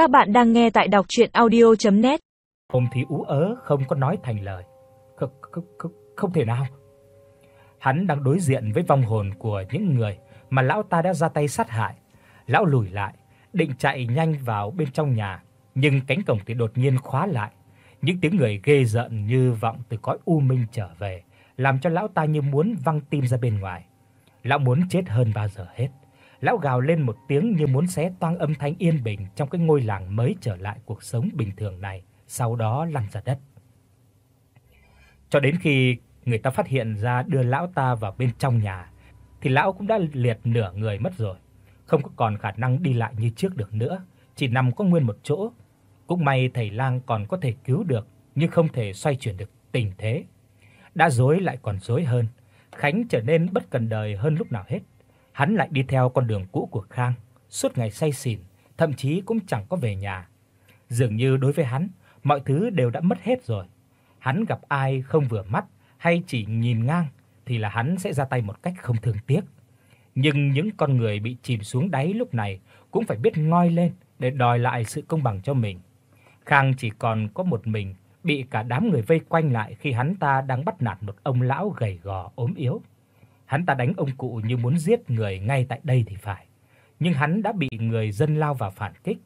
Các bạn đang nghe tại đọc audio net Ông thì ú ớ không có nói thành lời. Không, không, không, không thể nào. Hắn đang đối diện với vong hồn của những người mà lão ta đã ra tay sát hại. Lão lùi lại, định chạy nhanh vào bên trong nhà, nhưng cánh cổng thì đột nhiên khóa lại. Những tiếng người ghê rợn như vọng từ cõi u minh trở về, làm cho lão ta như muốn văng tim ra bên ngoài. Lão muốn chết hơn bao giờ hết. Lão gào lên một tiếng như muốn xé toang âm thanh yên bình trong cái ngôi làng mới trở lại cuộc sống bình thường này, sau đó lăn ra đất. Cho đến khi người ta phát hiện ra đưa lão ta vào bên trong nhà, thì lão cũng đã liệt nửa người mất rồi, không có còn khả năng đi lại như trước được nữa, chỉ nằm có nguyên một chỗ. Cũng may thầy lang còn có thể cứu được, nhưng không thể xoay chuyển được tình thế. Đã rối lại còn rối hơn, Khánh trở nên bất cần đời hơn lúc nào hết. Hắn lại đi theo con đường cũ của Khang, suốt ngày say xỉn, thậm chí cũng chẳng có về nhà. Dường như đối với hắn, mọi thứ đều đã mất hết rồi. Hắn gặp ai không vừa mắt hay chỉ nhìn ngang thì là hắn sẽ ra tay một cách không thương tiếc. Nhưng những con người bị chìm xuống đáy lúc này cũng phải biết ngoi lên để đòi lại sự công bằng cho mình. Khang chỉ còn có một mình bị cả đám người vây quanh lại khi hắn ta đang bắt nạt một ông lão gầy gò ốm yếu. Hắn ta đánh ông cụ như muốn giết người ngay tại đây thì phải, nhưng hắn đã bị người dân lao vào phản kích.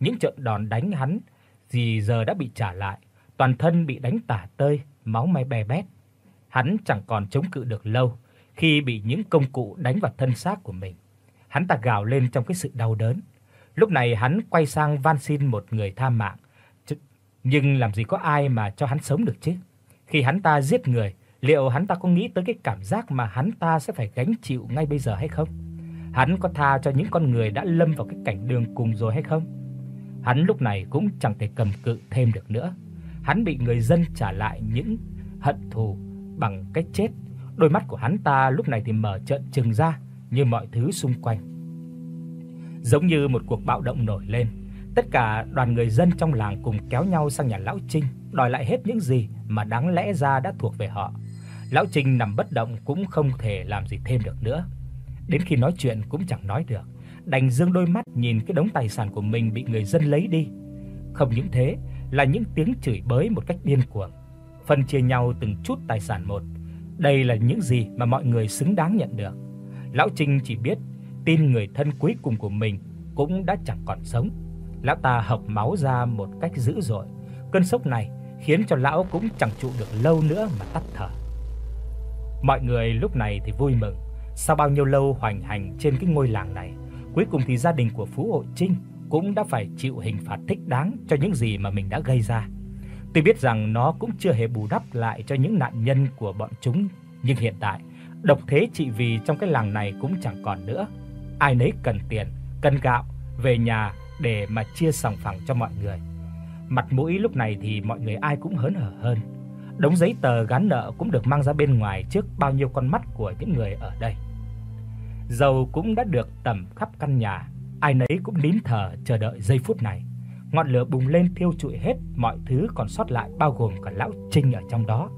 Những trận đòn đánh hắn gì giờ đã bị trả lại, toàn thân bị đánh tả tơi, máu me bè bét. Hắn chẳng còn chống cự được lâu khi bị những công cụ đánh vào thân xác của mình. Hắn ta gào lên trong cái sự đau đớn. Lúc này hắn quay sang van xin một người tha mạng, nhưng làm gì có ai mà cho hắn sống được chứ? Khi hắn ta giết người, liệu hắn ta có nghĩ tới cái cảm giác mà hắn ta sẽ phải gánh chịu ngay bây giờ hay không? Hắn có tha cho những con người đã lâm vào cái cảnh đường cùng rồi hay không? Hắn lúc này cũng chẳng thể cầm cự thêm được nữa. Hắn bị người dân trả lại những hận thù bằng cái chết. Đôi mắt của hắn ta lúc này thì mở trợn trừng ra như mọi thứ xung quanh. Giống như một cuộc bạo động nổi lên, tất cả đoàn người dân trong làng cùng kéo nhau sang nhà lão Trinh, đòi lại hết những gì mà đáng lẽ ra đã thuộc về họ. Lão Trinh nằm bất động cũng không thể làm gì thêm được nữa. Đến khi nói chuyện cũng chẳng nói được, đành dương đôi mắt nhìn cái đống tài sản của mình bị người dân lấy đi. Không những thế, là những tiếng chửi bới một cách điên cuồng, phân chia nhau từng chút tài sản một. Đây là những gì mà mọi người xứng đáng nhận được. Lão Trinh chỉ biết tin người thân cuối cùng của mình cũng đã chẳng còn sống. Lão ta hộc máu ra một cách dữ dội. Cơn sốc này khiến cho lão cũng chẳng trụ được lâu nữa mà tắt thở. Mọi người lúc này thì vui mừng, sau bao nhiêu lâu hoành hành trên cái ngôi làng này, cuối cùng thì gia đình của Phú Hộ Trinh cũng đã phải chịu hình phạt thích đáng cho những gì mà mình đã gây ra. Tuy biết rằng nó cũng chưa hề bù đắp lại cho những nạn nhân của bọn chúng, nhưng hiện tại, độc thế trị vì trong cái làng này cũng chẳng còn nữa. Ai nấy cần tiền, cần gạo về nhà để mà chia sòng phẳng cho mọi người. Mặt mũi lúc này thì mọi người ai cũng hớn hở hơn. Đống giấy tờ gán nợ cũng được mang ra bên ngoài trước bao nhiêu con mắt của những người ở đây. Dầu cũng đã được tẩm khắp căn nhà, ai nấy cũng nín thở chờ đợi giây phút này. Ngọn lửa bùng lên thiêu trụi hết mọi thứ còn sót lại bao gồm cả lão Trinh ở trong đó.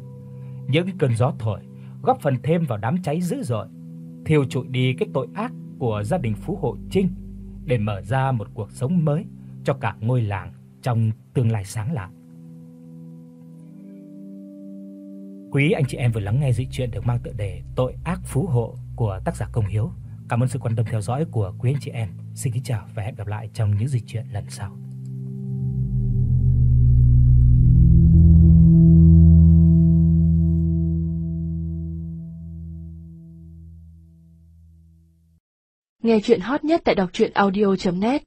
Những cơn gió thổi góp phần thêm vào đám cháy dữ dội, thiêu trụi đi cái tội ác của gia đình Phú Hộ Trinh để mở ra một cuộc sống mới cho cả ngôi làng trong tương lai sáng lạng. Quý anh chị em vừa lắng nghe dị truyện được mang tựa đề Tội ác phú hộ của tác giả Công Hiếu. Cảm ơn sự quan tâm theo dõi của quý anh chị em. Xin kính chào và hẹn gặp lại trong những dị truyện lần sau. Nghe truyện hot nhất tại đọc audio net